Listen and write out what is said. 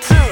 Two.